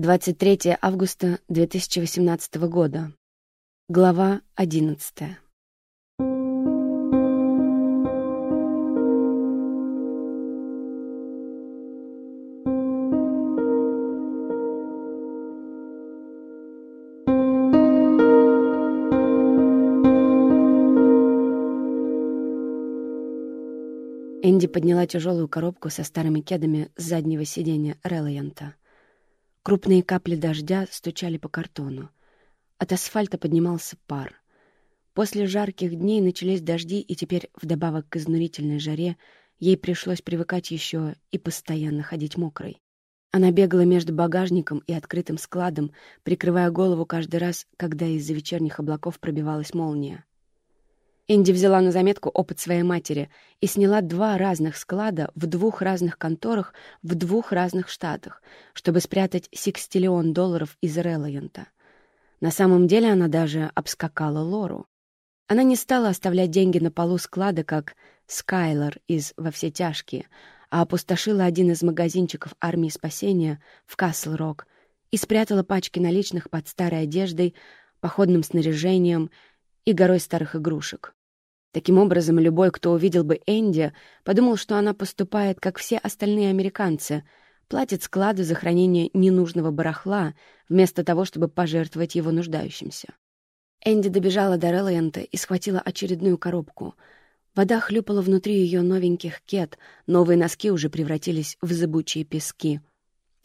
23 августа 2018 года. Глава 11. Энди подняла тяжелую коробку со старыми кедами с заднего сиденья Релайанта. Крупные капли дождя стучали по картону. От асфальта поднимался пар. После жарких дней начались дожди, и теперь, вдобавок к изнурительной жаре, ей пришлось привыкать еще и постоянно ходить мокрой. Она бегала между багажником и открытым складом, прикрывая голову каждый раз, когда из-за вечерних облаков пробивалась молния. Энди взяла на заметку опыт своей матери и сняла два разных склада в двух разных конторах в двух разных штатах, чтобы спрятать секстиллион долларов из Релайента. На самом деле она даже обскакала Лору. Она не стала оставлять деньги на полу склада, как Скайлор из «Во все тяжкие», а опустошила один из магазинчиков армии спасения в Касл-Рок и спрятала пачки наличных под старой одеждой, походным снаряжением и горой старых игрушек. Таким образом, любой, кто увидел бы Энди, подумал, что она поступает, как все остальные американцы, платит складу за хранение ненужного барахла, вместо того, чтобы пожертвовать его нуждающимся. Энди добежала до Реллианта и схватила очередную коробку. Вода хлюпала внутри ее новеньких кет, новые носки уже превратились в зыбучие пески.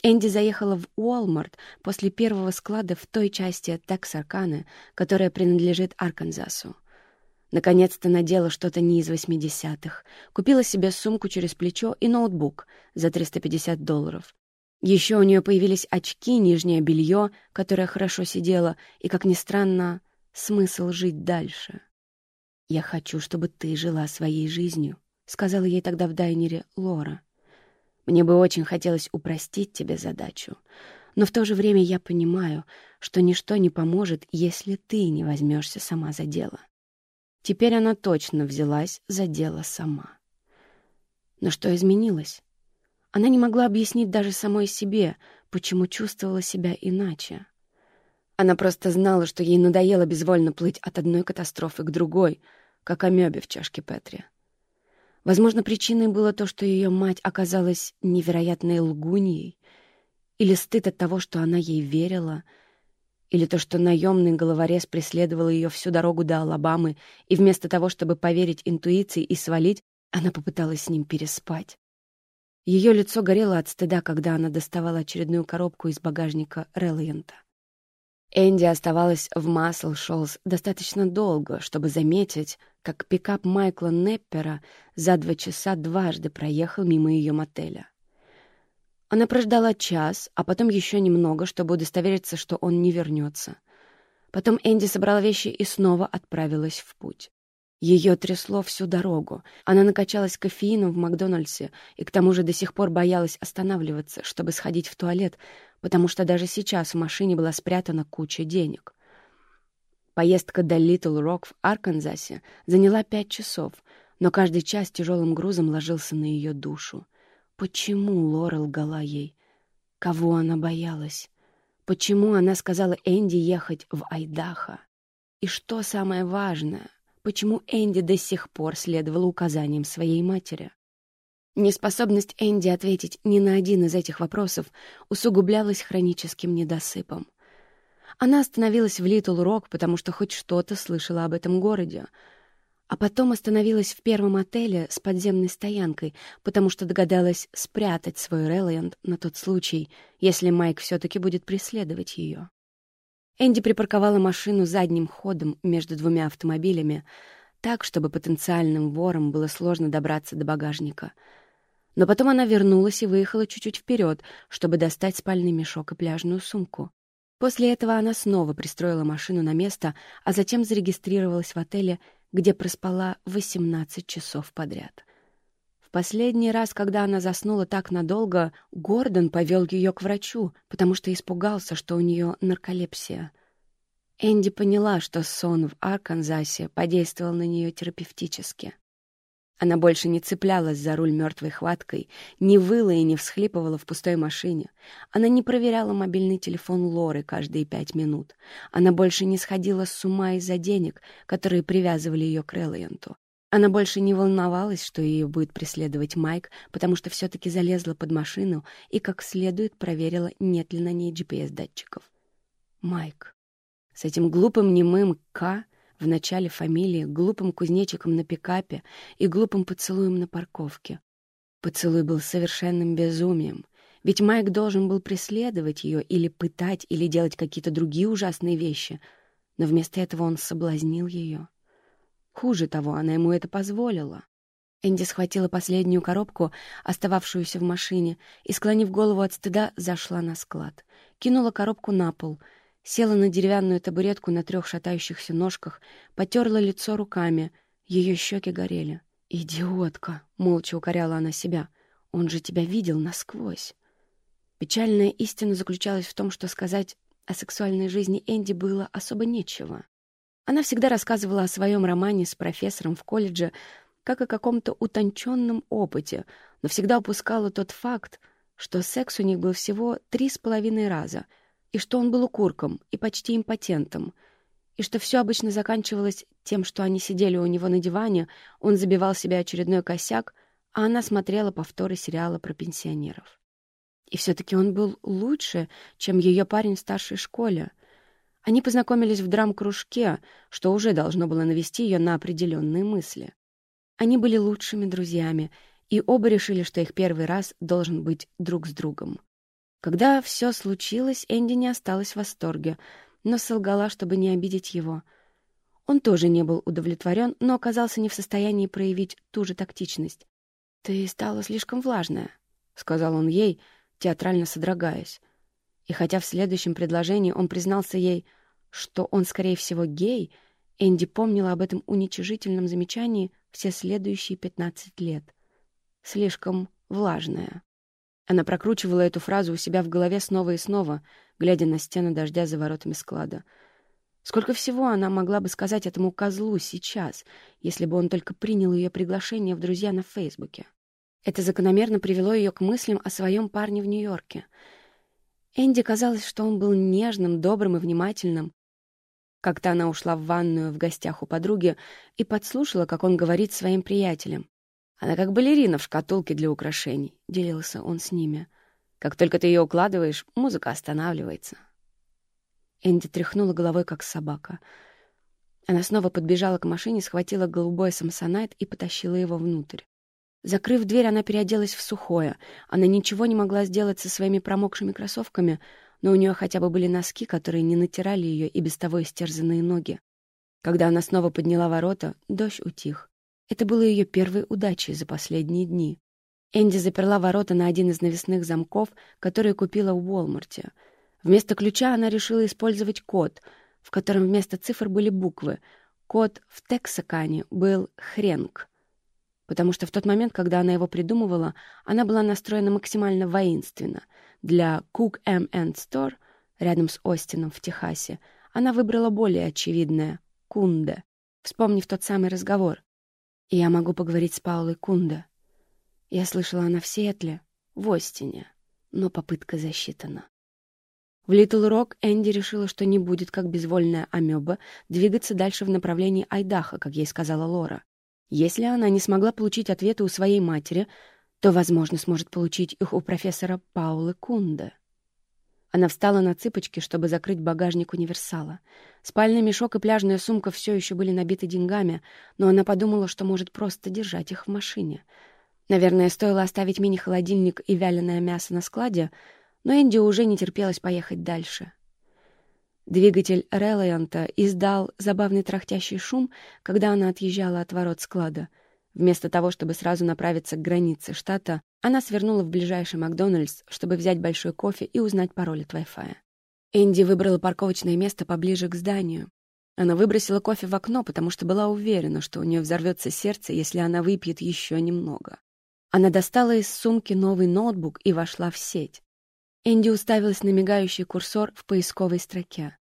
Энди заехала в Уолмарт после первого склада в той части Тексарканы, которая принадлежит Арканзасу. Наконец-то надела что-то не из восьмидесятых. Купила себе сумку через плечо и ноутбук за 350 долларов. Еще у нее появились очки, нижнее белье, которое хорошо сидело, и, как ни странно, смысл жить дальше. «Я хочу, чтобы ты жила своей жизнью», — сказала ей тогда в дайнере Лора. «Мне бы очень хотелось упростить тебе задачу, но в то же время я понимаю, что ничто не поможет, если ты не возьмешься сама за дело». Теперь она точно взялась за дело сама. Но что изменилось? Она не могла объяснить даже самой себе, почему чувствовала себя иначе. Она просто знала, что ей надоело безвольно плыть от одной катастрофы к другой, как амебе в чашке Петри. Возможно, причиной было то, что ее мать оказалась невероятной лгуньей, или стыд от того, что она ей верила — или то, что наемный головорез преследовал ее всю дорогу до Алабамы, и вместо того, чтобы поверить интуиции и свалить, она попыталась с ним переспать. Ее лицо горело от стыда, когда она доставала очередную коробку из багажника Реллиента. Энди оставалась в Масл Шолс достаточно долго, чтобы заметить, как пикап Майкла Неппера за два часа дважды проехал мимо ее мотеля. Она прождала час, а потом еще немного, чтобы удостовериться, что он не вернется. Потом Энди собрала вещи и снова отправилась в путь. Ее трясло всю дорогу. Она накачалась кофеином в Макдональдсе и к тому же до сих пор боялась останавливаться, чтобы сходить в туалет, потому что даже сейчас в машине была спрятана куча денег. Поездка до Литл Рок в Арканзасе заняла пять часов, но каждый час тяжелым грузом ложился на ее душу. Почему Лора лгала ей? Кого она боялась? Почему она сказала Энди ехать в Айдахо? И что самое важное, почему Энди до сих пор следовала указаниям своей матери? Неспособность Энди ответить ни на один из этих вопросов усугублялась хроническим недосыпом. Она остановилась в Литл Рок, потому что хоть что-то слышала об этом городе — а потом остановилась в первом отеле с подземной стоянкой, потому что догадалась спрятать свой Реллиант на тот случай, если Майк все-таки будет преследовать ее. Энди припарковала машину задним ходом между двумя автомобилями, так, чтобы потенциальным ворам было сложно добраться до багажника. Но потом она вернулась и выехала чуть-чуть вперед, чтобы достать спальный мешок и пляжную сумку. После этого она снова пристроила машину на место, а затем зарегистрировалась в отеле где проспала 18 часов подряд. В последний раз, когда она заснула так надолго, Гордон повел ее к врачу, потому что испугался, что у нее нарколепсия. Энди поняла, что сон в Арканзасе подействовал на нее терапевтически. Она больше не цеплялась за руль мертвой хваткой, не выла и не всхлипывала в пустой машине. Она не проверяла мобильный телефон Лоры каждые пять минут. Она больше не сходила с ума из-за денег, которые привязывали ее к Реллиенту. Она больше не волновалась, что ее будет преследовать Майк, потому что все-таки залезла под машину и как следует проверила, нет ли на ней GPS-датчиков. Майк. С этим глупым немым «К» в начале фамилии, глупым кузнечиком на пикапе и глупым поцелуем на парковке. Поцелуй был совершенным безумием, ведь Майк должен был преследовать ее или пытать, или делать какие-то другие ужасные вещи, но вместо этого он соблазнил ее. Хуже того, она ему это позволила. Энди схватила последнюю коробку, остававшуюся в машине, и, склонив голову от стыда, зашла на склад. Кинула коробку на пол, села на деревянную табуретку на трех шатающихся ножках, потерла лицо руками. Ее щеки горели. «Идиотка!» — молча укоряла она себя. «Он же тебя видел насквозь!» Печальная истина заключалась в том, что сказать о сексуальной жизни Энди было особо нечего. Она всегда рассказывала о своем романе с профессором в колледже как о каком-то утонченном опыте, но всегда упускала тот факт, что секс у них был всего три с половиной раза, и что он был укурком и почти импотентом, и что все обычно заканчивалось тем, что они сидели у него на диване, он забивал себе очередной косяк, а она смотрела повторы сериала про пенсионеров. И все-таки он был лучше, чем ее парень в старшей школе — они познакомились в драм-кружке, что уже должно было навести ее на определенные мысли. Они были лучшими друзьями, и оба решили, что их первый раз должен быть друг с другом. Когда все случилось, Энди не осталась в восторге, но солгала, чтобы не обидеть его. Он тоже не был удовлетворен, но оказался не в состоянии проявить ту же тактичность. «Ты стала слишком влажная», — сказал он ей, театрально содрогаясь. И хотя в следующем предложении он признался ей, что он, скорее всего, гей, Энди помнила об этом уничижительном замечании все следующие 15 лет. Слишком влажная. Она прокручивала эту фразу у себя в голове снова и снова, глядя на стену дождя за воротами склада. Сколько всего она могла бы сказать этому козлу сейчас, если бы он только принял ее приглашение в друзья на Фейсбуке. Это закономерно привело ее к мыслям о своем парне в Нью-Йорке — Энди казалось, что он был нежным, добрым и внимательным. Как-то она ушла в ванную в гостях у подруги и подслушала, как он говорит своим приятелям. «Она как балерина в шкатулке для украшений», — делился он с ними. «Как только ты ее укладываешь, музыка останавливается». Энди тряхнула головой, как собака. Она снова подбежала к машине, схватила голубой самсонайт и потащила его внутрь. Закрыв дверь, она переоделась в сухое. Она ничего не могла сделать со своими промокшими кроссовками, но у нее хотя бы были носки, которые не натирали ее и без того истерзанные ноги. Когда она снова подняла ворота, дождь утих. Это было ее первой удачей за последние дни. Энди заперла ворота на один из навесных замков, которые купила в Уолмарте. Вместо ключа она решила использовать код, в котором вместо цифр были буквы. Код в Тексакане был «Хренг», потому что в тот момент, когда она его придумывала, она была настроена максимально воинственно. Для Cook M Store, рядом с Остином в Техасе, она выбрала более очевидное — Кунде, вспомнив тот самый разговор. И я могу поговорить с Паулой Кунде. Я слышала она в Сиэтле, в Остине, но попытка засчитана. В Литл Рок Энди решила, что не будет, как безвольная амеба, двигаться дальше в направлении Айдаха, как ей сказала Лора. Если она не смогла получить ответы у своей матери, то, возможно, сможет получить их у профессора Паулы Кунда. Она встала на цыпочки, чтобы закрыть багажник универсала. Спальный мешок и пляжная сумка все еще были набиты деньгами, но она подумала, что может просто держать их в машине. Наверное, стоило оставить мини-холодильник и вяленое мясо на складе, но Энди уже не терпелось поехать дальше. Двигатель Релайанта издал забавный трахтящий шум, когда она отъезжала от ворот склада. Вместо того, чтобы сразу направиться к границе штата, она свернула в ближайший Макдональдс, чтобы взять большой кофе и узнать пароль от Wi-Fi. Энди выбрала парковочное место поближе к зданию. Она выбросила кофе в окно, потому что была уверена, что у нее взорвется сердце, если она выпьет еще немного. Она достала из сумки новый ноутбук и вошла в сеть. Энди уставилась на мигающий курсор в поисковой строке.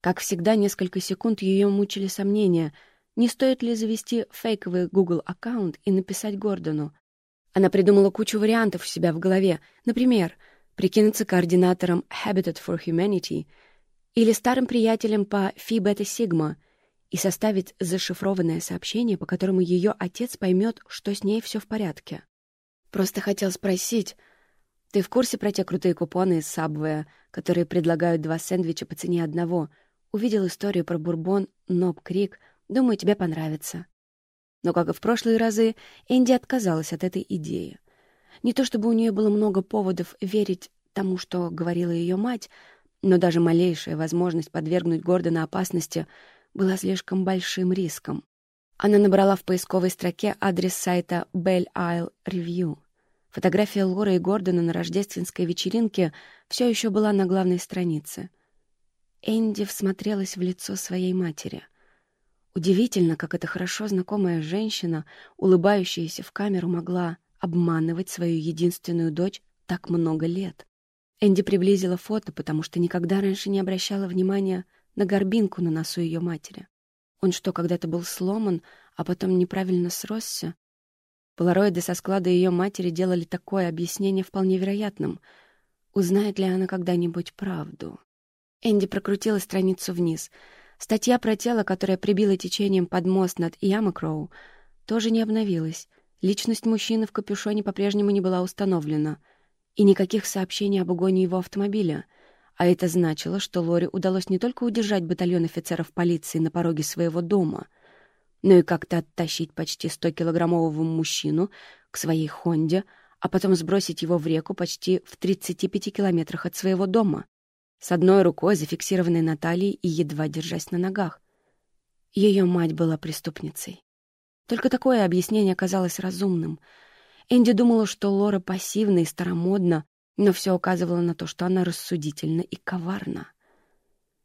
Как всегда, несколько секунд ее мучили сомнения, не стоит ли завести фейковый Google аккаунт и написать Гордону. Она придумала кучу вариантов у себя в голове. Например, прикинуться координатором Habitat for Humanity или старым приятелем по Phi Beta Sigma и составить зашифрованное сообщение, по которому ее отец поймет, что с ней все в порядке. Просто хотел спросить, ты в курсе про те крутые купоны из Subway, которые предлагают два сэндвича по цене одного? Увидел историю про бурбон Ноб Крик. Думаю, тебе понравится. Но, как и в прошлые разы, Энди отказалась от этой идеи. Не то чтобы у нее было много поводов верить тому, что говорила ее мать, но даже малейшая возможность подвергнуть Гордона опасности была слишком большим риском. Она набрала в поисковой строке адрес сайта Belle Isle Review. Фотография Лоры и Гордона на рождественской вечеринке все еще была на главной странице. Энди всмотрелась в лицо своей матери. Удивительно, как эта хорошо знакомая женщина, улыбающаяся в камеру, могла обманывать свою единственную дочь так много лет. Энди приблизила фото, потому что никогда раньше не обращала внимания на горбинку на носу ее матери. Он что, когда-то был сломан, а потом неправильно сросся? Полароиды со склада ее матери делали такое объяснение вполне вероятным. Узнает ли она когда-нибудь правду? Энди прокрутила страницу вниз. Статья про тело, которое прибило течением под мост над Ямакроу, тоже не обновилась. Личность мужчины в капюшоне по-прежнему не была установлена. И никаких сообщений об угоне его автомобиля. А это значило, что Лори удалось не только удержать батальон офицеров полиции на пороге своего дома — но и как-то оттащить почти 100-килограммового мужчину к своей «Хонде», а потом сбросить его в реку почти в 35 километрах от своего дома, с одной рукой зафиксированной на талии и едва держась на ногах. Ее мать была преступницей. Только такое объяснение казалось разумным. Энди думала, что Лора пассивна и старомодна, но все указывало на то, что она рассудительна и коварна.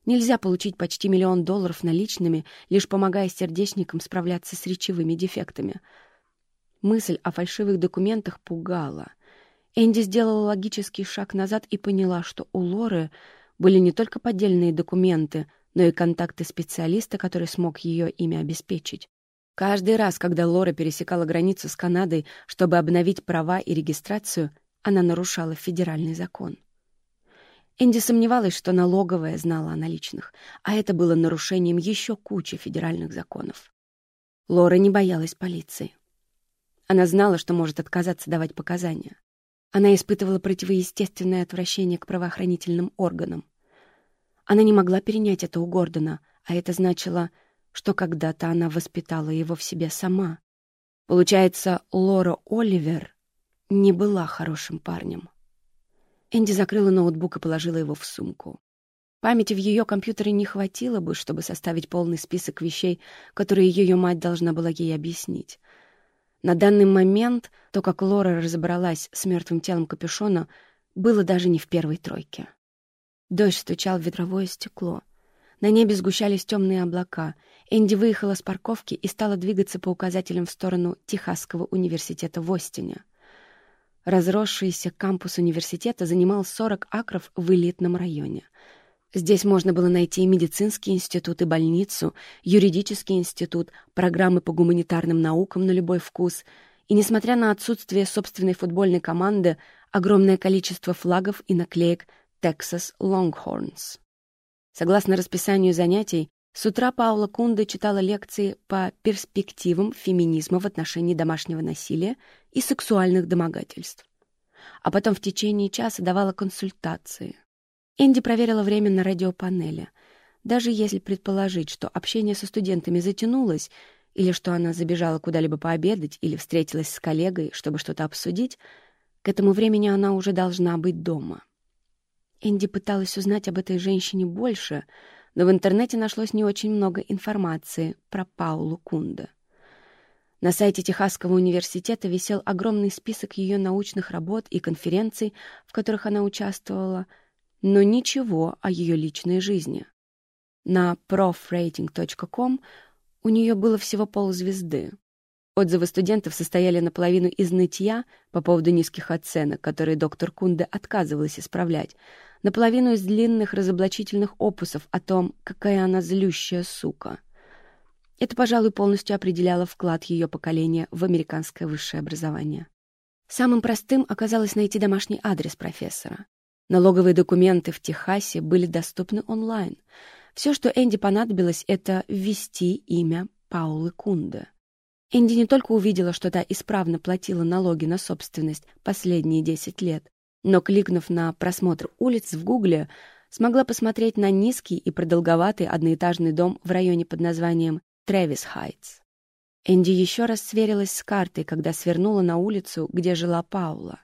Нельзя получить почти миллион долларов наличными, лишь помогая сердечникам справляться с речевыми дефектами. Мысль о фальшивых документах пугала. Энди сделала логический шаг назад и поняла, что у Лоры были не только поддельные документы, но и контакты специалиста, который смог ее ими обеспечить. Каждый раз, когда Лора пересекала границу с Канадой, чтобы обновить права и регистрацию, она нарушала федеральный закон. Энди сомневалась, что налоговая знала о наличных, а это было нарушением еще кучи федеральных законов. Лора не боялась полиции. Она знала, что может отказаться давать показания. Она испытывала противоестественное отвращение к правоохранительным органам. Она не могла перенять это у Гордона, а это значило, что когда-то она воспитала его в себе сама. Получается, Лора Оливер не была хорошим парнем. Энди закрыла ноутбук и положила его в сумку. Памяти в ее компьютере не хватило бы, чтобы составить полный список вещей, которые ее мать должна была ей объяснить. На данный момент то, как Лора разобралась с мертвым телом капюшона, было даже не в первой тройке. Дождь стучал в ветровое стекло. На небе сгущались темные облака. Энди выехала с парковки и стала двигаться по указателям в сторону Техасского университета в Остине. Разросшийся кампус университета занимал 40 акров в элитном районе. Здесь можно было найти и медицинский институт, и больницу, юридический институт, программы по гуманитарным наукам на любой вкус. И, несмотря на отсутствие собственной футбольной команды, огромное количество флагов и наклеек «Texas Longhorns». Согласно расписанию занятий, с утра Паула Кунда читала лекции по перспективам феминизма в отношении домашнего насилия и сексуальных домогательств. А потом в течение часа давала консультации. Энди проверила время на радиопанели. Даже если предположить, что общение со студентами затянулось, или что она забежала куда-либо пообедать, или встретилась с коллегой, чтобы что-то обсудить, к этому времени она уже должна быть дома. Энди пыталась узнать об этой женщине больше — но в интернете нашлось не очень много информации про Паулу Кунда. На сайте Техасского университета висел огромный список ее научных работ и конференций, в которых она участвовала, но ничего о ее личной жизни. На profrating.com у нее было всего ползвезды. Отзывы студентов состояли наполовину из нытья по поводу низких оценок, которые доктор Кунде отказывалась исправлять, наполовину из длинных разоблачительных опусов о том, какая она злющая сука. Это, пожалуй, полностью определяло вклад ее поколения в американское высшее образование. Самым простым оказалось найти домашний адрес профессора. Налоговые документы в Техасе были доступны онлайн. Все, что Энди понадобилось, это ввести имя Паулы Кунде. Энди не только увидела, что та исправно платила налоги на собственность последние 10 лет, но, кликнув на просмотр улиц в Гугле, смогла посмотреть на низкий и продолговатый одноэтажный дом в районе под названием Трэвис Хайтс. Энди еще раз сверилась с картой, когда свернула на улицу, где жила Паула.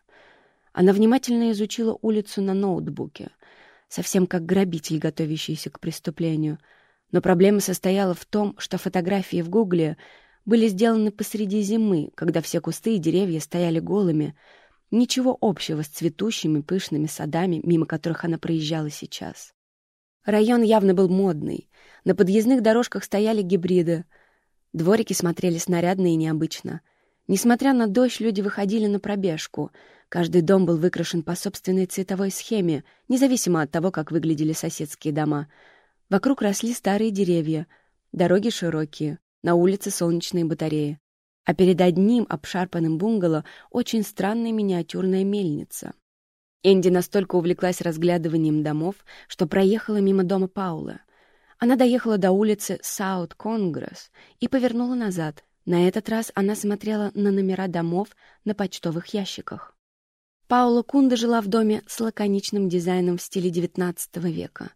Она внимательно изучила улицу на ноутбуке, совсем как грабитель, готовящийся к преступлению. Но проблема состояла в том, что фотографии в Гугле были сделаны посреди зимы, когда все кусты и деревья стояли голыми, ничего общего с цветущими пышными садами, мимо которых она проезжала сейчас. Район явно был модный. На подъездных дорожках стояли гибриды. Дворики смотрели снарядно и необычно. Несмотря на дождь, люди выходили на пробежку — Каждый дом был выкрашен по собственной цветовой схеме, независимо от того, как выглядели соседские дома. Вокруг росли старые деревья, дороги широкие, на улице солнечные батареи. А перед одним обшарпанным бунгало очень странная миниатюрная мельница. Энди настолько увлеклась разглядыванием домов, что проехала мимо дома Паула. Она доехала до улицы Саут-Конгресс и повернула назад. На этот раз она смотрела на номера домов на почтовых ящиках. Паула Кунда жила в доме с лаконичным дизайном в стиле XIX века,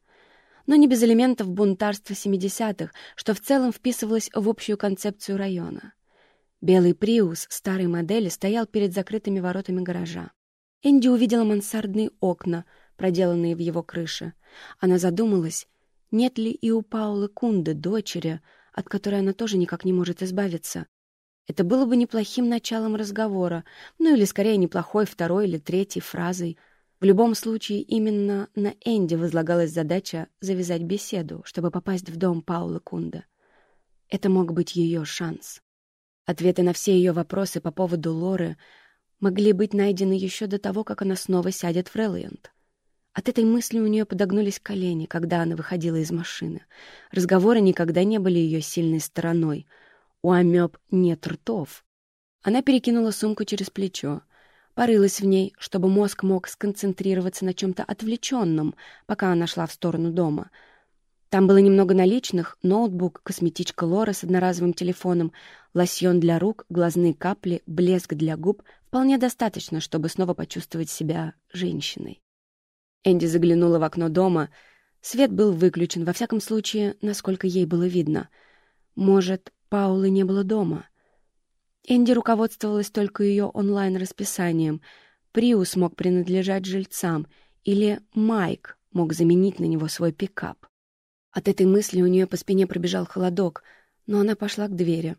но не без элементов бунтарства 70-х, что в целом вписывалось в общую концепцию района. Белый Приус старой модели стоял перед закрытыми воротами гаража. Энди увидела мансардные окна, проделанные в его крыше. Она задумалась, нет ли и у Паулы Кунды дочери, от которой она тоже никак не может избавиться, это было бы неплохим началом разговора, ну или скорее неплохой второй или третьей фразой. В любом случае, именно на Энди возлагалась задача завязать беседу, чтобы попасть в дом Паула Кунда. Это мог быть ее шанс. Ответы на все ее вопросы по поводу Лоры могли быть найдены еще до того, как она снова сядет в Реллиант. От этой мысли у нее подогнулись колени, когда она выходила из машины. Разговоры никогда не были ее сильной стороной — у амеб нет ртов. Она перекинула сумку через плечо, порылась в ней, чтобы мозг мог сконцентрироваться на чем-то отвлеченном, пока она шла в сторону дома. Там было немного наличных, ноутбук, косметичка Лора с одноразовым телефоном, лосьон для рук, глазные капли, блеск для губ. Вполне достаточно, чтобы снова почувствовать себя женщиной. Энди заглянула в окно дома. Свет был выключен, во всяком случае, насколько ей было видно. Может, Паулы не было дома. Энди руководствовалась только ее онлайн-расписанием. Приус мог принадлежать жильцам, или Майк мог заменить на него свой пикап. От этой мысли у нее по спине пробежал холодок, но она пошла к двери.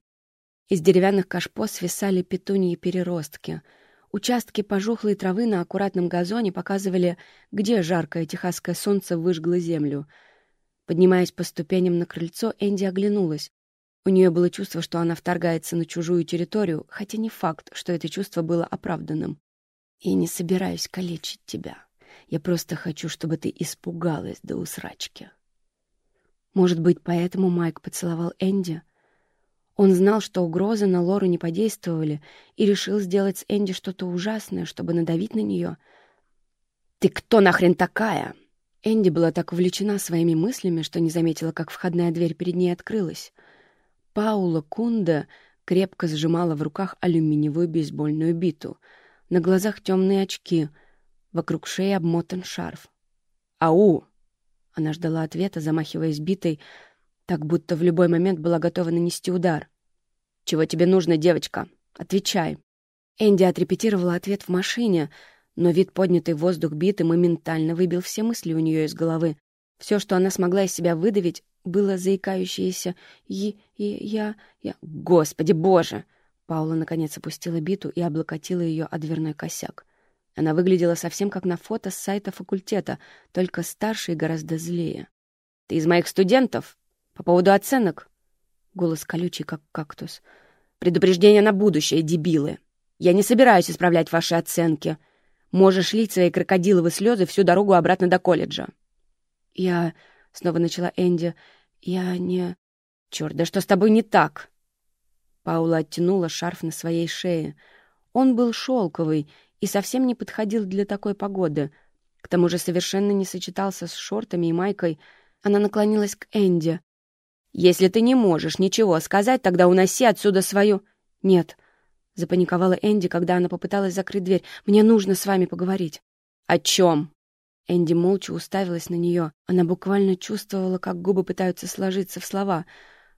Из деревянных кашпо свисали петуньи переростки. Участки пожухлой травы на аккуратном газоне показывали, где жаркое техасское солнце выжгло землю. Поднимаясь по ступеням на крыльцо, Энди оглянулась. У нее было чувство, что она вторгается на чужую территорию, хотя не факт, что это чувство было оправданным. «Я не собираюсь калечить тебя. Я просто хочу, чтобы ты испугалась до усрачки». Может быть, поэтому Майк поцеловал Энди? Он знал, что угрозы на Лору не подействовали, и решил сделать с Энди что-то ужасное, чтобы надавить на нее. «Ты кто нахрен такая?» Энди была так увлечена своими мыслями, что не заметила, как входная дверь перед ней открылась. Паула Кунда крепко сжимала в руках алюминиевую бейсбольную биту. На глазах темные очки, вокруг шеи обмотан шарф. «Ау!» Она ждала ответа, замахиваясь битой, так будто в любой момент была готова нанести удар. «Чего тебе нужно, девочка? Отвечай!» Энди отрепетировала ответ в машине, но вид поднятой в воздух биты моментально выбил все мысли у нее из головы. Все, что она смогла из себя выдавить, было заикающееся «и... и... я... я... Господи боже!» Паула наконец опустила биту и облокотила ее о дверной косяк. Она выглядела совсем как на фото с сайта факультета, только старше и гораздо злее. «Ты из моих студентов? По поводу оценок?» Голос колючий, как кактус. «Предупреждение на будущее, дебилы! Я не собираюсь исправлять ваши оценки. Можешь лить свои крокодиловые слезы всю дорогу обратно до колледжа». «Я...» — снова начала Энди. «Я не...» Черт, да что с тобой не так?» Паула оттянула шарф на своей шее. Он был шелковый и совсем не подходил для такой погоды. К тому же совершенно не сочетался с шортами и майкой. Она наклонилась к Энди. «Если ты не можешь ничего сказать, тогда уноси отсюда свою...» «Нет», — запаниковала Энди, когда она попыталась закрыть дверь. «Мне нужно с вами поговорить». «О чем?» Энди молча уставилась на нее. Она буквально чувствовала, как губы пытаются сложиться в слова.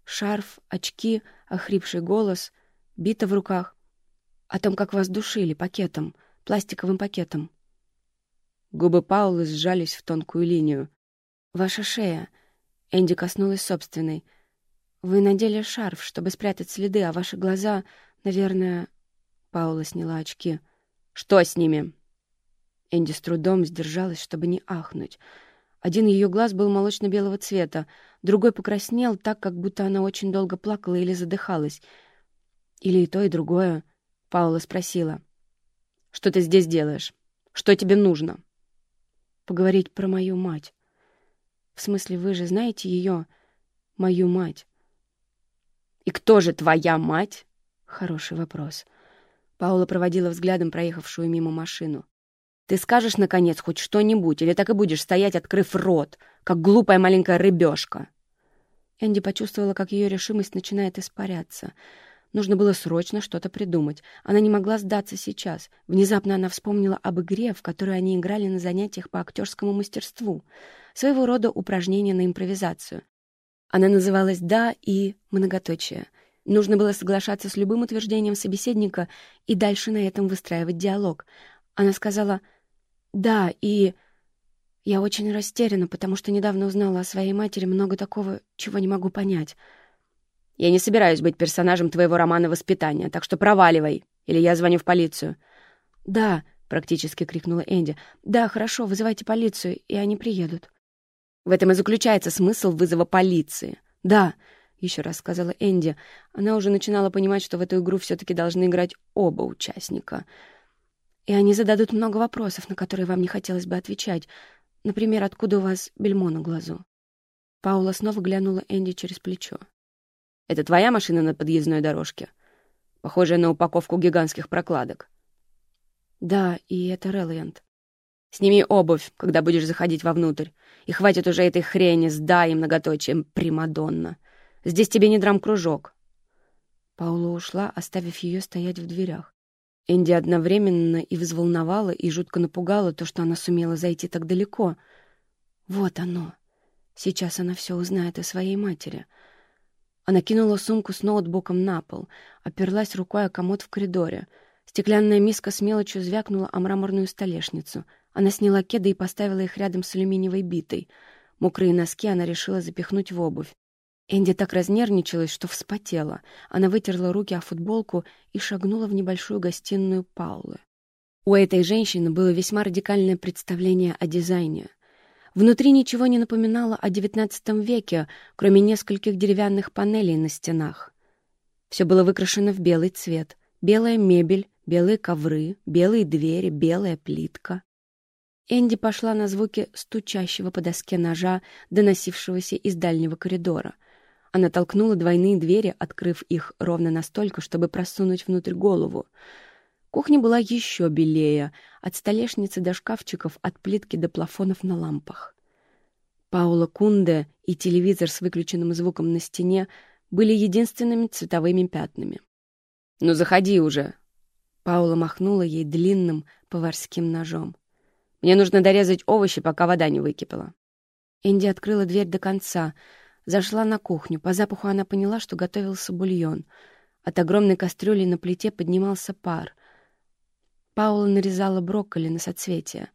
Шарф, очки, охрипший голос, бита в руках. О том, как вас душили пакетом, пластиковым пакетом. Губы Паулы сжались в тонкую линию. «Ваша шея...» Энди коснулась собственной. «Вы надели шарф, чтобы спрятать следы, а ваши глаза, наверное...» Паула сняла очки. «Что с ними?» Энди с трудом сдержалась, чтобы не ахнуть. Один ее глаз был молочно-белого цвета, другой покраснел так, как будто она очень долго плакала или задыхалась. Или и то, и другое. Паула спросила. «Что ты здесь делаешь? Что тебе нужно?» «Поговорить про мою мать». В смысле, вы же знаете ее, мою мать. И кто же твоя мать? Хороший вопрос. Паула проводила взглядом проехавшую мимо машину. Ты скажешь, наконец, хоть что-нибудь, или так и будешь стоять, открыв рот, как глупая маленькая рыбешка? Энди почувствовала, как ее решимость начинает испаряться. Нужно было срочно что-то придумать. Она не могла сдаться сейчас. Внезапно она вспомнила об игре, в которой они играли на занятиях по актерскому мастерству. Своего рода упражнение на импровизацию. Она называлась «Да» и «Многоточие». Нужно было соглашаться с любым утверждением собеседника и дальше на этом выстраивать диалог. Она сказала «Да» и... «Я очень растеряна, потому что недавно узнала о своей матери много такого, чего не могу понять». Я не собираюсь быть персонажем твоего романа «Воспитание», так что проваливай, или я звоню в полицию». «Да», — практически крикнула Энди. «Да, хорошо, вызывайте полицию, и они приедут». «В этом и заключается смысл вызова полиции». «Да», — еще раз сказала Энди. Она уже начинала понимать, что в эту игру все-таки должны играть оба участника. «И они зададут много вопросов, на которые вам не хотелось бы отвечать. Например, откуда у вас бельмо на глазу?» Паула снова глянула Энди через плечо. Это твоя машина на подъездной дорожке? Похожая на упаковку гигантских прокладок. Да, и это Реллиант. Сними обувь, когда будешь заходить вовнутрь. И хватит уже этой хрени с «да» и многоточием «Примадонна». Здесь тебе не драм-кружок. Паула ушла, оставив ее стоять в дверях. Энди одновременно и взволновала, и жутко напугала то, что она сумела зайти так далеко. Вот оно. Сейчас она все узнает о своей матери — она кинула сумку с ноутбуком на пол, оперлась рукой о комод в коридоре. Стеклянная миска с мелочью звякнула о мраморную столешницу. Она сняла кеды и поставила их рядом с алюминиевой битой. Мокрые носки она решила запихнуть в обувь. Энди так разнервничалась, что вспотела. Она вытерла руки о футболку и шагнула в небольшую гостиную Паулы. У этой женщины было весьма радикальное представление о дизайне — Внутри ничего не напоминало о XIX веке, кроме нескольких деревянных панелей на стенах. Все было выкрашено в белый цвет. Белая мебель, белые ковры, белые двери, белая плитка. Энди пошла на звуки стучащего по доске ножа, доносившегося из дальнего коридора. Она толкнула двойные двери, открыв их ровно настолько, чтобы просунуть внутрь голову. Кухня была еще белее, от столешницы до шкафчиков, от плитки до плафонов на лампах. Паула Кунде и телевизор с выключенным звуком на стене были единственными цветовыми пятнами. «Ну, заходи уже!» Паула махнула ей длинным поварским ножом. «Мне нужно дорезать овощи, пока вода не выкипела». Энди открыла дверь до конца, зашла на кухню. По запаху она поняла, что готовился бульон. От огромной кастрюли на плите поднимался пар. Паула нарезала брокколи на соцветия.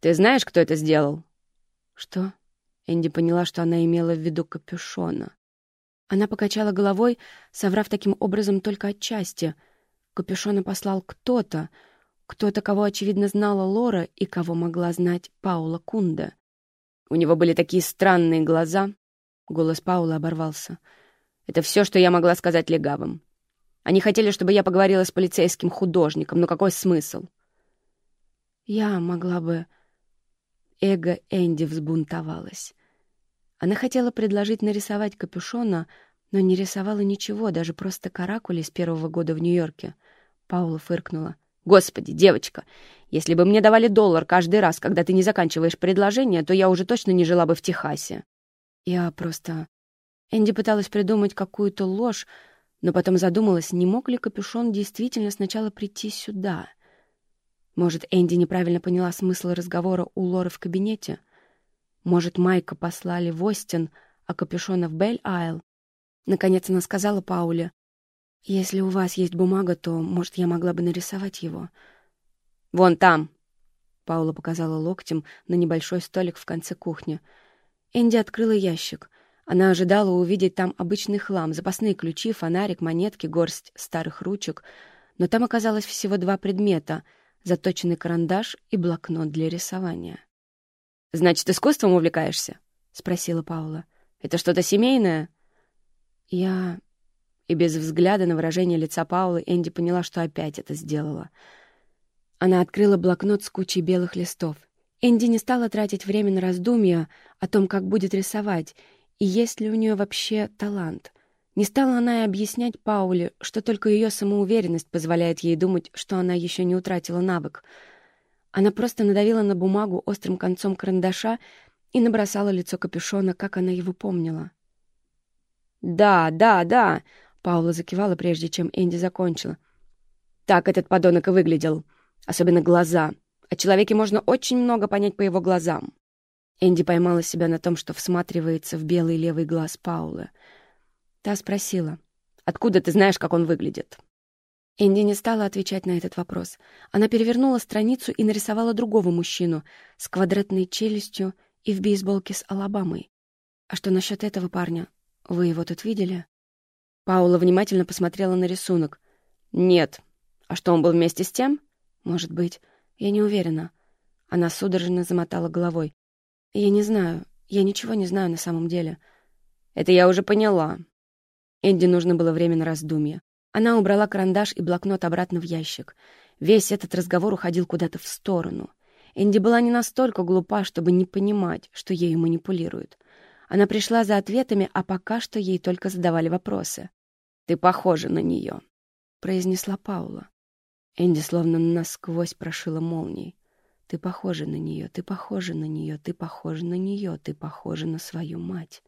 «Ты знаешь, кто это сделал?» «Что?» Энди поняла, что она имела в виду капюшона. Она покачала головой, соврав таким образом только отчасти. Капюшона послал кто-то, кто-то, кого, очевидно, знала Лора и кого могла знать Паула Кунда. У него были такие странные глаза. Голос Паула оборвался. Это все, что я могла сказать легавым. Они хотели, чтобы я поговорила с полицейским художником, но какой смысл? Я могла бы... Эго Энди взбунтовалась. Она хотела предложить нарисовать капюшона, но не рисовала ничего, даже просто каракули с первого года в Нью-Йорке. Паула фыркнула. «Господи, девочка, если бы мне давали доллар каждый раз, когда ты не заканчиваешь предложение, то я уже точно не жила бы в Техасе». Я просто... Энди пыталась придумать какую-то ложь, но потом задумалась, не мог ли капюшон действительно сначала прийти сюда. Может, Энди неправильно поняла смысл разговора у Лоры в кабинете? Может, Майка послали в Остин, а капюшона в Бель-Айл? Наконец она сказала Пауле, «Если у вас есть бумага, то, может, я могла бы нарисовать его». «Вон там!» Паула показала локтем на небольшой столик в конце кухни. Энди открыла ящик. Она ожидала увидеть там обычный хлам, запасные ключи, фонарик, монетки, горсть старых ручек. Но там оказалось всего два предмета — заточенный карандаш и блокнот для рисования. «Значит, искусством увлекаешься?» — спросила Паула. «Это что-то семейное?» Я... И без взгляда на выражение лица Паулы Энди поняла, что опять это сделала. Она открыла блокнот с кучей белых листов. Энди не стала тратить время на раздумья о том, как будет рисовать, и есть ли у нее вообще талант. Не стала она и объяснять Пауле, что только ее самоуверенность позволяет ей думать, что она еще не утратила навык. Она просто надавила на бумагу острым концом карандаша и набросала лицо капюшона, как она его помнила. «Да, да, да!» — Паула закивала, прежде чем Энди закончила. «Так этот подонок и выглядел. Особенно глаза. О человеке можно очень много понять по его глазам». Энди поймала себя на том, что всматривается в белый левый глаз Паулы. Та спросила, «Откуда ты знаешь, как он выглядит?» Энди не стала отвечать на этот вопрос. Она перевернула страницу и нарисовала другого мужчину с квадратной челюстью и в бейсболке с Алабамой. «А что насчет этого парня? «Вы его тут видели?» Паула внимательно посмотрела на рисунок. «Нет. А что, он был вместе с тем?» «Может быть. Я не уверена». Она судорожно замотала головой. «Я не знаю. Я ничего не знаю на самом деле». «Это я уже поняла». Энди нужно было время на раздумье. Она убрала карандаш и блокнот обратно в ящик. Весь этот разговор уходил куда-то в сторону. Энди была не настолько глупа, чтобы не понимать, что ею манипулируют. Она пришла за ответами, а пока что ей только задавали вопросы. «Ты похожа на нее», — произнесла Паула. Энди словно насквозь прошила молнией. «Ты похожа на нее, ты похожа на нее, ты похожа на нее, ты похожа на свою мать».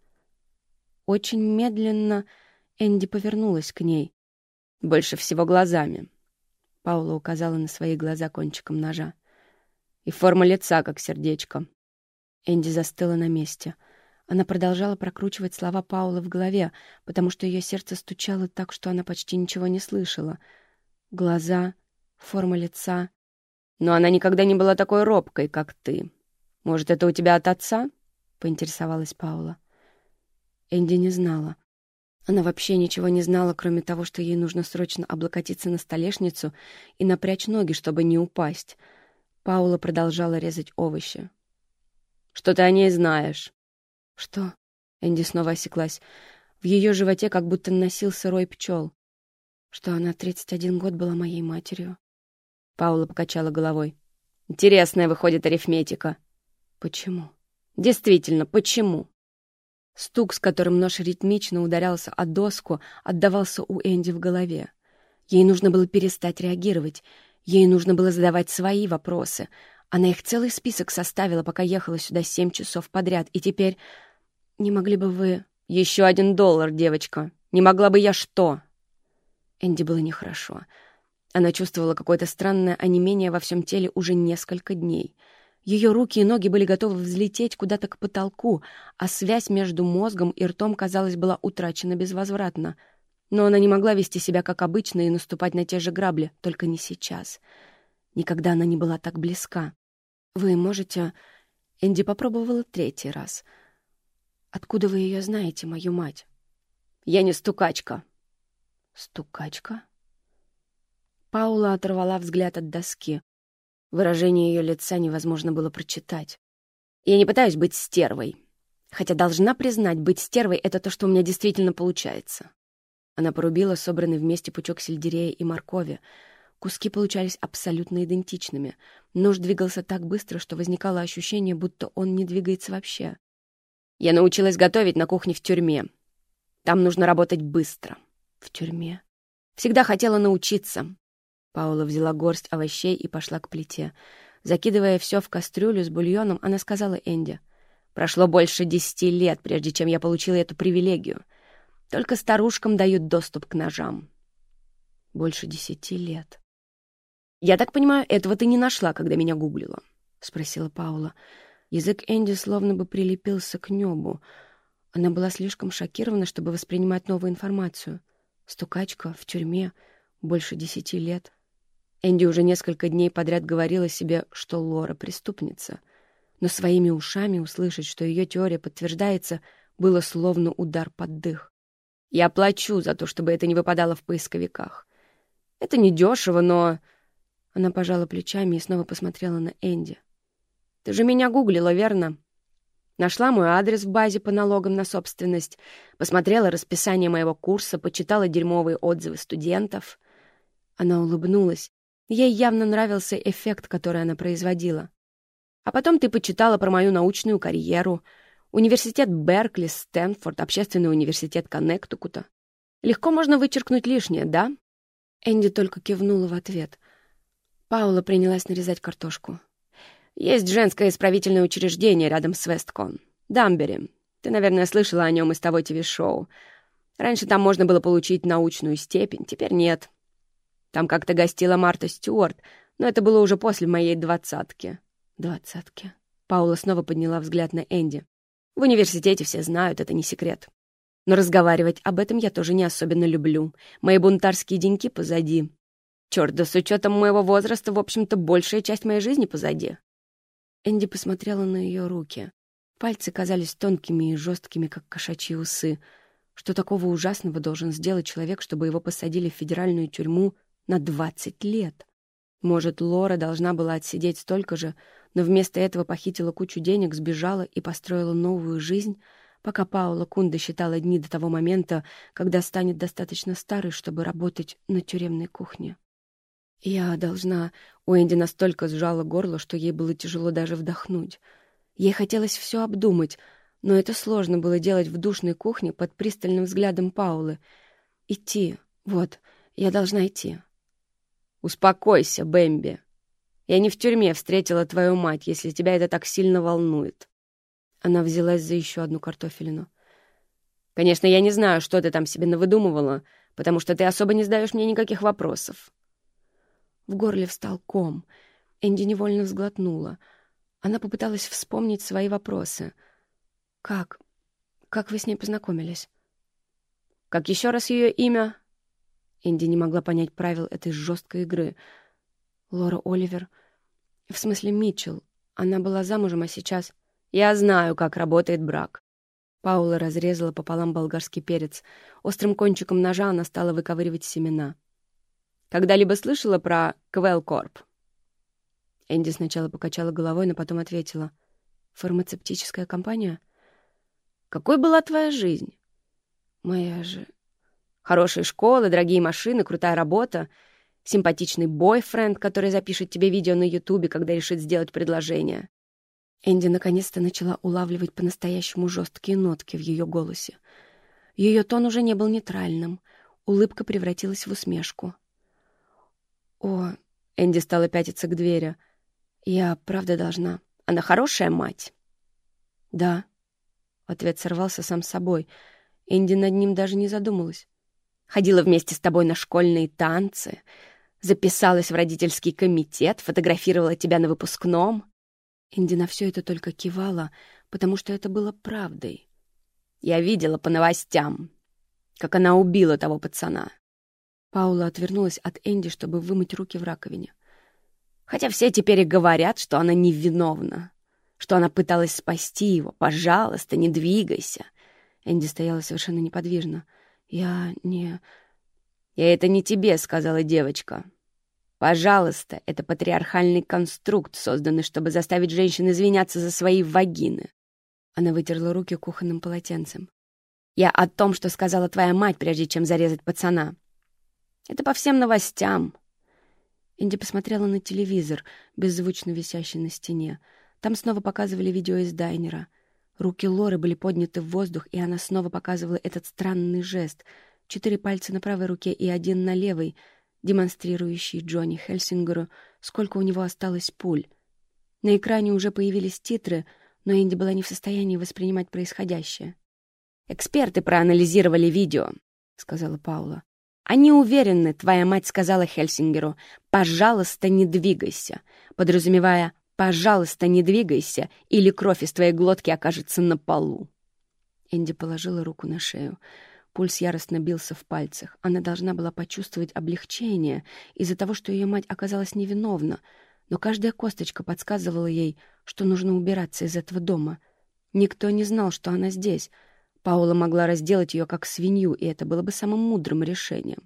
Очень медленно Энди повернулась к ней. «Больше всего глазами», — Паула указала на свои глаза кончиком ножа. «И форма лица, как сердечко». Энди застыла на месте — она продолжала прокручивать слова Паула в голове, потому что ее сердце стучало так, что она почти ничего не слышала. Глаза, форма лица. «Но она никогда не была такой робкой, как ты. Может, это у тебя от отца?» — поинтересовалась Паула. Энди не знала. Она вообще ничего не знала, кроме того, что ей нужно срочно облокотиться на столешницу и напрячь ноги, чтобы не упасть. Паула продолжала резать овощи. «Что ты о ней знаешь?» «Что?» — Энди снова осеклась. В ее животе как будто носился рой пчел. Что она 31 год была моей матерью. Паула покачала головой. «Интересная выходит арифметика». «Почему?» «Действительно, почему?» Стук, с которым нож ритмично ударялся о доску, отдавался у Энди в голове. Ей нужно было перестать реагировать. Ей нужно было задавать свои вопросы. Она их целый список составила, пока ехала сюда семь часов подряд, и теперь «Не могли бы вы...» «Еще один доллар, девочка. Не могла бы я что?» Энди было нехорошо. Она чувствовала какое-то странное онемение во всем теле уже несколько дней. Ее руки и ноги были готовы взлететь куда-то к потолку, а связь между мозгом и ртом, казалось, была утрачена безвозвратно. Но она не могла вести себя как обычно и наступать на те же грабли, только не сейчас. Никогда она не была так близка. «Вы можете...» Энди попробовала третий раз — Откуда вы ее знаете, мою мать? Я не стукачка. Стукачка? Паула оторвала взгляд от доски. Выражение ее лица невозможно было прочитать. Я не пытаюсь быть стервой. Хотя должна признать, быть стервой — это то, что у меня действительно получается. Она порубила собранный вместе пучок сельдерея и моркови. Куски получались абсолютно идентичными. Нож двигался так быстро, что возникало ощущение, будто он не двигается вообще. Я научилась готовить на кухне в тюрьме. Там нужно работать быстро. В тюрьме. Всегда хотела научиться. Паула взяла горсть овощей и пошла к плите. Закидывая все в кастрюлю с бульоном, она сказала Энди. «Прошло больше десяти лет, прежде чем я получила эту привилегию. Только старушкам дают доступ к ножам». «Больше десяти лет». «Я так понимаю, этого ты не нашла, когда меня гуглила?» — спросила Паула. Язык Энди словно бы прилепился к небу. Она была слишком шокирована, чтобы воспринимать новую информацию. Стукачка в тюрьме больше десяти лет. Энди уже несколько дней подряд говорила себе, что Лора — преступница. Но своими ушами услышать, что ее теория подтверждается, было словно удар под дых. «Я плачу за то, чтобы это не выпадало в поисковиках. Это недешево, но...» Она пожала плечами и снова посмотрела на Энди. «Ты же меня гуглила, верно?» Нашла мой адрес в базе по налогам на собственность, посмотрела расписание моего курса, почитала дерьмовые отзывы студентов. Она улыбнулась. Ей явно нравился эффект, который она производила. А потом ты почитала про мою научную карьеру. Университет Беркли, Стэнфорд, Общественный университет Коннектикута. Легко можно вычеркнуть лишнее, да? Энди только кивнула в ответ. Паула принялась нарезать картошку. Есть женское исправительное учреждение рядом с Весткон. Дамбери. Ты, наверное, слышала о нем из того ТВ-шоу. Раньше там можно было получить научную степень, теперь нет. Там как-то гостила Марта Стюарт, но это было уже после моей двадцатки. Двадцатки. Паула снова подняла взгляд на Энди. В университете все знают, это не секрет. Но разговаривать об этом я тоже не особенно люблю. Мои бунтарские деньки позади. Черт, да с учетом моего возраста, в общем-то, большая часть моей жизни позади. Энди посмотрела на ее руки. Пальцы казались тонкими и жесткими, как кошачьи усы. Что такого ужасного должен сделать человек, чтобы его посадили в федеральную тюрьму на 20 лет? Может, Лора должна была отсидеть столько же, но вместо этого похитила кучу денег, сбежала и построила новую жизнь, пока Паула Кунда считала дни до того момента, когда станет достаточно старой, чтобы работать на тюремной кухне. Я должна... У Энди настолько сжало горло, что ей было тяжело даже вдохнуть. Ей хотелось все обдумать, но это сложно было делать в душной кухне под пристальным взглядом Паулы. Идти. Вот, я должна идти. «Успокойся, Бэмби. Я не в тюрьме встретила твою мать, если тебя это так сильно волнует». Она взялась за еще одну картофелину. «Конечно, я не знаю, что ты там себе навыдумывала, потому что ты особо не задаешь мне никаких вопросов. В горле встал ком. Энди невольно взглотнула. Она попыталась вспомнить свои вопросы. «Как? Как вы с ней познакомились?» «Как еще раз ее имя?» Энди не могла понять правил этой жесткой игры. «Лора Оливер. В смысле Митчелл. Она была замужем, а сейчас...» «Я знаю, как работает брак». Паула разрезала пополам болгарский перец. Острым кончиком ножа она стала выковыривать семена. Когда-либо слышала про Квелкорп?» Энди сначала покачала головой, но потом ответила. «Фармацевтическая компания?» «Какой была твоя жизнь?» «Моя же...» «Хорошие школы, дорогие машины, крутая работа, симпатичный бойфренд, который запишет тебе видео на Ютубе, когда решит сделать предложение». Энди наконец-то начала улавливать по-настоящему жесткие нотки в ее голосе. Ее тон уже не был нейтральным. Улыбка превратилась в усмешку. «О...» — Энди стала пятиться к двери. «Я правда должна. Она хорошая мать?» «Да». Ответ сорвался сам собой. Энди над ним даже не задумалась. «Ходила вместе с тобой на школьные танцы, записалась в родительский комитет, фотографировала тебя на выпускном». Энди на все это только кивала, потому что это было правдой. «Я видела по новостям, как она убила того пацана. Паула отвернулась от Энди, чтобы вымыть руки в раковине. Хотя все теперь и говорят, что она невиновна, что она пыталась спасти его. Пожалуйста, не двигайся. Энди стояла совершенно неподвижно. Я не... «Я это не тебе», — сказала девочка. «Пожалуйста, это патриархальный конструкт, созданный, чтобы заставить женщин извиняться за свои вагины». Она вытерла руки кухонным полотенцем. «Я о том, что сказала твоя мать, прежде чем зарезать пацана. Это по всем новостям. Инди посмотрела на телевизор, беззвучно висящий на стене. Там снова показывали видео из дайнера. Руки Лоры были подняты в воздух, и она снова показывала этот странный жест. Четыре пальца на правой руке и один на левой, демонстрирующий Джонни Хельсингеру, сколько у него осталось пуль. На экране уже появились титры, но Энди была не в состоянии воспринимать происходящее. «Эксперты проанализировали видео», — сказала Паула. «Они уверены, твоя мать сказала Хельсингеру, пожалуйста, не двигайся», подразумевая «пожалуйста, не двигайся, или кровь из твоей глотки окажется на полу». Энди положила руку на шею. Пульс яростно бился в пальцах. Она должна была почувствовать облегчение из-за того, что ее мать оказалась невиновна, но каждая косточка подсказывала ей, что нужно убираться из этого дома. Никто не знал, что она здесь — Паула могла разделать ее как свинью, и это было бы самым мудрым решением.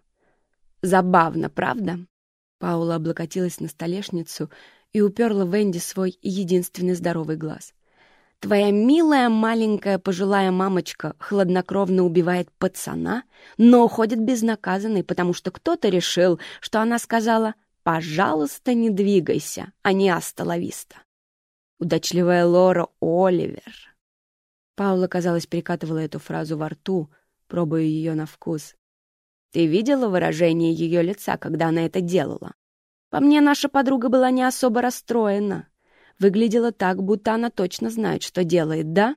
«Забавно, правда?» Паула облокотилась на столешницу и уперла в Энди свой единственный здоровый глаз. «Твоя милая маленькая пожилая мамочка хладнокровно убивает пацана, но уходит безнаказанной, потому что кто-то решил, что она сказала «пожалуйста, не двигайся», а не «астоловиста». Удачливая Лора Оливер Паула, казалось, перекатывала эту фразу во рту, пробуя ее на вкус. «Ты видела выражение ее лица, когда она это делала? По мне, наша подруга была не особо расстроена. Выглядела так, будто она точно знает, что делает, да?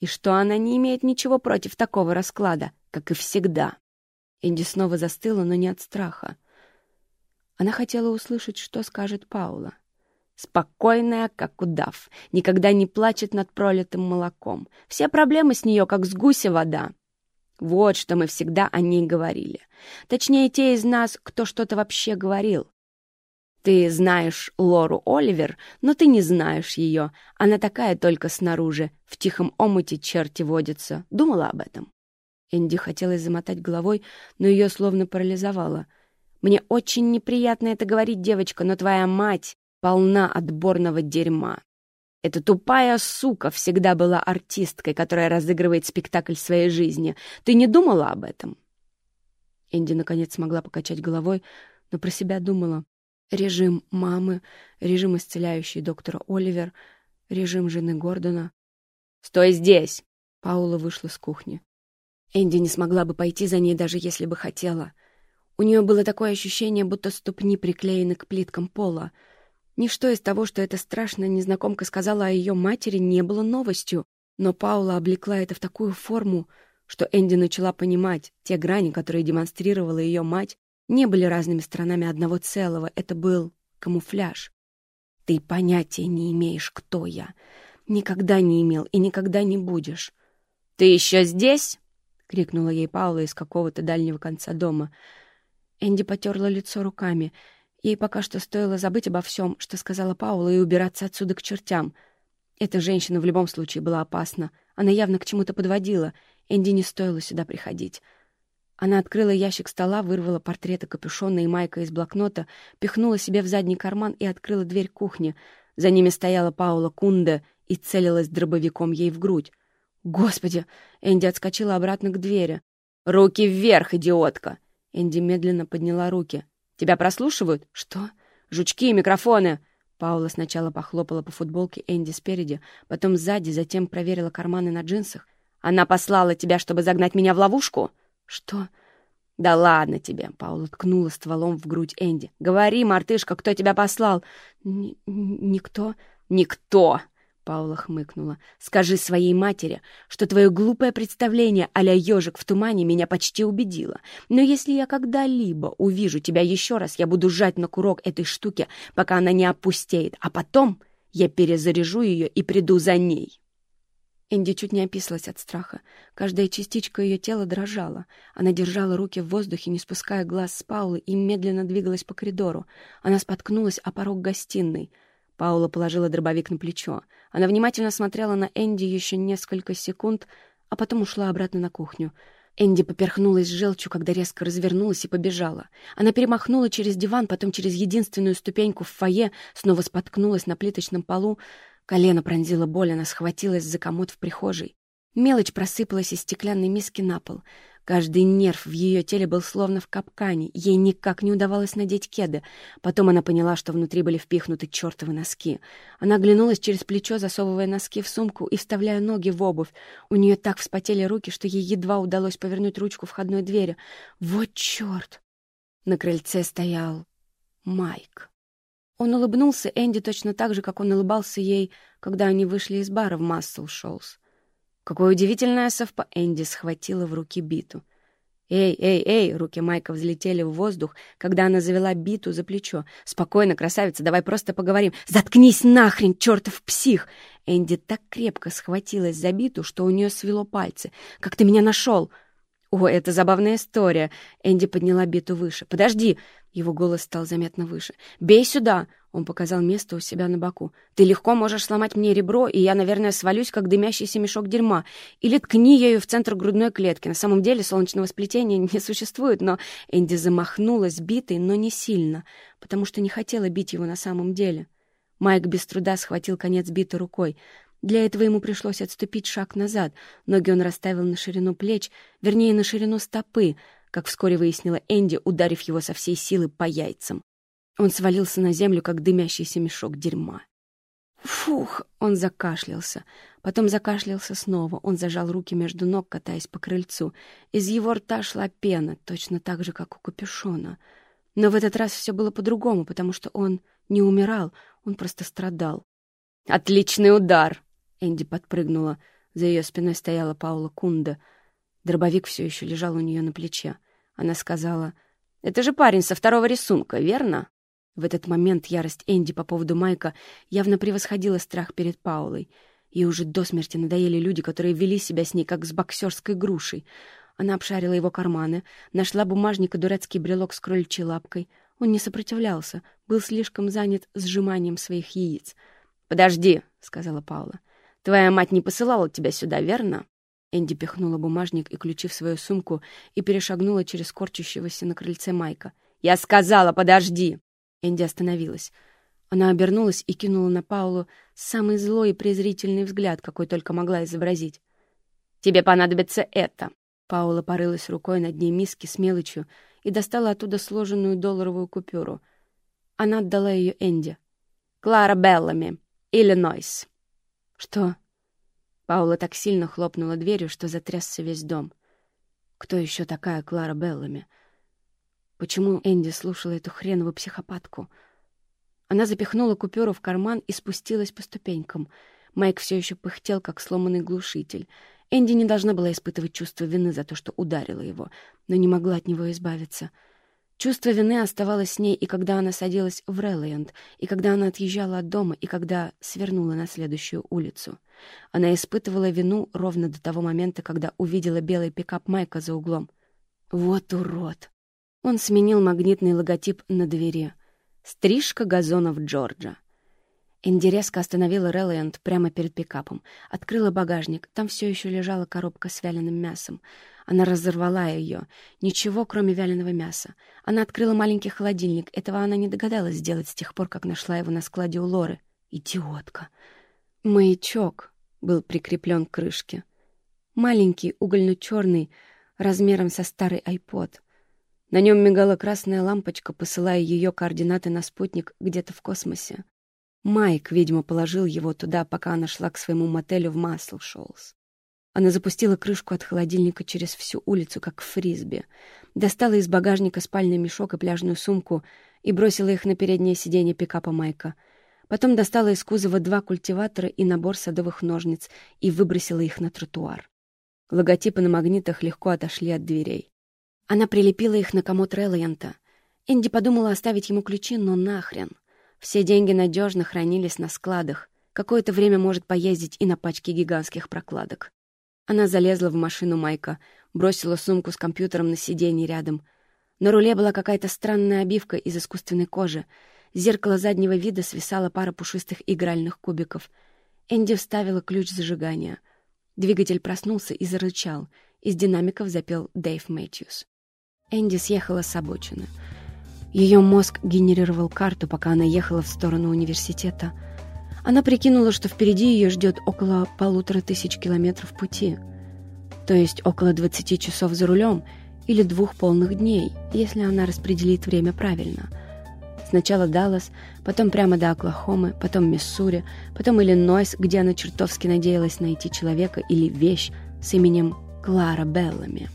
И что она не имеет ничего против такого расклада, как и всегда». Энди снова застыла, но не от страха. Она хотела услышать, что скажет Паула. Спокойная, как удав, никогда не плачет над пролитым молоком. Все проблемы с нее, как с гуся вода. Вот что мы всегда о ней говорили. Точнее, те из нас, кто что-то вообще говорил. Ты знаешь Лору Оливер, но ты не знаешь ее. Она такая только снаружи. В тихом омуте черти водятся. Думала об этом? Энди хотелось замотать головой, но ее словно парализовало. «Мне очень неприятно это говорить, девочка, но твоя мать полна отборного дерьма. Эта тупая сука всегда была артисткой, которая разыгрывает спектакль своей жизни. Ты не думала об этом?» Энди наконец смогла покачать головой, но про себя думала. Режим мамы, режим исцеляющий доктора Оливер, режим жены Гордона. «Стой здесь!» Паула вышла с кухни. Энди не смогла бы пойти за ней, даже если бы хотела. У нее было такое ощущение, будто ступни приклеены к плиткам пола — Ничто из того, что эта страшная незнакомка сказала о ее матери, не было новостью, но Паула облекла это в такую форму, что Энди начала понимать, те грани, которые демонстрировала ее мать, не были разными сторонами одного целого, это был камуфляж. «Ты понятия не имеешь, кто я. Никогда не имел и никогда не будешь». «Ты еще здесь?» — крикнула ей Паула из какого-то дальнего конца дома. Энди потерла лицо руками — Ей пока что стоило забыть обо всем, что сказала Паула, и убираться отсюда к чертям. Эта женщина в любом случае была опасна. Она явно к чему-то подводила. Энди не стоило сюда приходить. Она открыла ящик стола, вырвала портреты капюшона и майка из блокнота, пихнула себе в задний карман и открыла дверь кухни. За ними стояла Паула Кунда и целилась дробовиком ей в грудь. «Господи!» Энди отскочила обратно к двери. «Руки вверх, идиотка!» Энди медленно подняла руки. Тебя прослушивают? Что? Жучки, микрофоны. Паула сначала похлопала по футболке Энди спереди, потом сзади, затем проверила карманы на джинсах. Она послала тебя, чтобы загнать меня в ловушку? Что? Да ладно тебе, Паула ткнула стволом в грудь Энди. Говори, мартышка, кто тебя послал? Н никто. Никто. Паула хмыкнула. «Скажи своей матери, что твое глупое представление а-ля ежик в тумане меня почти убедило. Но если я когда-либо увижу тебя еще раз, я буду сжать на курок этой штуки, пока она не опустеет, а потом я перезаряжу ее и приду за ней». Энди чуть не описалась от страха. Каждая частичка ее тела дрожала. Она держала руки в воздухе, не спуская глаз с Паулы, и медленно двигалась по коридору. Она споткнулась о порог гостиной — Паула положила дробовик на плечо. Она внимательно смотрела на Энди еще несколько секунд, а потом ушла обратно на кухню. Энди поперхнулась желчью, когда резко развернулась и побежала. Она перемахнула через диван, потом через единственную ступеньку в фойе, снова споткнулась на плиточном полу. Колено пронзила боль, она схватилась за комод в прихожей. Мелочь просыпалась из стеклянной миски на пол. Каждый нерв в ее теле был словно в капкане. Ей никак не удавалось надеть кеды. Потом она поняла, что внутри были впихнуты чертовы носки. Она оглянулась через плечо, засовывая носки в сумку и вставляя ноги в обувь. У нее так вспотели руки, что ей едва удалось повернуть ручку входной двери. Вот черт! На крыльце стоял Майк. Он улыбнулся Энди точно так же, как он улыбался ей, когда они вышли из бара в Массел Шоус. Какое удивительное совпадение! Энди схватила в руки биту. «Эй, эй, эй!» — руки Майка взлетели в воздух, когда она завела биту за плечо. «Спокойно, красавица, давай просто поговорим!» «Заткнись нахрен, чертов псих!» Энди так крепко схватилась за биту, что у нее свело пальцы. «Как ты меня нашел?» «О, это забавная история!» Энди подняла биту выше. «Подожди!» Его голос стал заметно выше. «Бей сюда!» Он показал место у себя на боку. «Ты легко можешь сломать мне ребро, и я, наверное, свалюсь, как дымящийся мешок дерьма. Или ткни ею в центр грудной клетки. На самом деле солнечного сплетения не существует, но...» Энди замахнулась битой, но не сильно, потому что не хотела бить его на самом деле. Майк без труда схватил конец биты рукой. Для этого ему пришлось отступить шаг назад. Ноги он расставил на ширину плеч, вернее, на ширину стопы, как вскоре выяснила Энди, ударив его со всей силы по яйцам. Он свалился на землю, как дымящийся мешок дерьма. Фух! Он закашлялся. Потом закашлялся снова. Он зажал руки между ног, катаясь по крыльцу. Из его рта шла пена, точно так же, как у капюшона. Но в этот раз все было по-другому, потому что он не умирал, он просто страдал. «Отличный удар!» Энди подпрыгнула. За ее спиной стояла Паула Кунда. Дробовик все еще лежал у нее на плече. Она сказала, «Это же парень со второго рисунка, верно?» В этот момент ярость Энди по поводу Майка явно превосходила страх перед Паулой. Ей уже до смерти надоели люди, которые вели себя с ней, как с боксерской грушей. Она обшарила его карманы, нашла бумажник и дурацкий брелок с кроличьей лапкой. Он не сопротивлялся, был слишком занят сжиманием своих яиц. «Подожди», — сказала Паула. «Твоя мать не посылала тебя сюда, верно?» Энди пихнула бумажник и ключи в свою сумку и перешагнула через корчащегося на крыльце Майка. «Я сказала, подожди!» Энди остановилась. Она обернулась и кинула на Паулу самый злой и презрительный взгляд, какой только могла изобразить. «Тебе понадобится это!» Паула порылась рукой на дне миски с мелочью и достала оттуда сложенную долларовую купюру. Она отдала ее Энди. «Клара Беллами, Иллинойс». «Что?» Паула так сильно хлопнула дверью, что затрясся весь дом. «Кто еще такая Клара Беллами?» Почему Энди слушала эту хреновую психопатку? Она запихнула купюру в карман и спустилась по ступенькам. Майк все еще пыхтел, как сломанный глушитель. Энди не должна была испытывать чувство вины за то, что ударила его, но не могла от него избавиться. Чувство вины оставалось с ней и когда она садилась в Реллэнд, и когда она отъезжала от дома, и когда свернула на следующую улицу. Она испытывала вину ровно до того момента, когда увидела белый пикап Майка за углом. Вот урод! Он сменил магнитный логотип на двери. «Стрижка газонов Джорджа». Резко остановила Реллэнд прямо перед пикапом. Открыла багажник. Там все еще лежала коробка с вяленым мясом. Она разорвала ее. Ничего, кроме вяленого мяса. Она открыла маленький холодильник. Этого она не догадалась сделать с тех пор, как нашла его на складе у Лоры. Идиотка. Маячок был прикреплен к крышке. Маленький, угольно-черный, размером со старый айпод — на нем мигала красная лампочка, посылая ее координаты на спутник где-то в космосе. Майк, видимо, положил его туда, пока она шла к своему мотелю в Маслшоулс. Она запустила крышку от холодильника через всю улицу, как фрисби, достала из багажника спальный мешок и пляжную сумку и бросила их на переднее сиденье пикапа Майка. Потом достала из кузова два культиватора и набор садовых ножниц и выбросила их на тротуар. Логотипы на магнитах легко отошли от дверей. Она прилепила их на комод Реллианта. Энди подумала оставить ему ключи, но нахрен. Все деньги надежно хранились на складах. Какое-то время может поездить и на пачке гигантских прокладок. Она залезла в машину Майка, бросила сумку с компьютером на сиденье рядом. На руле была какая-то странная обивка из искусственной кожи. С зеркала заднего вида свисала пара пушистых игральных кубиков. Энди вставила ключ зажигания. Двигатель проснулся и зарычал. Из динамиков запел Дэйв Мэтьюс. Энди съехала с обочины. Ее мозг генерировал карту, пока она ехала в сторону университета. Она прикинула, что впереди ее ждет около полутора тысяч километров пути, то есть около 20 часов за рулем или двух полных дней, если она распределит время правильно. Сначала Даллас, потом прямо до Оклахомы, потом Миссури, потом Иллинойс, где она чертовски надеялась найти человека или вещь с именем Клара Беллами.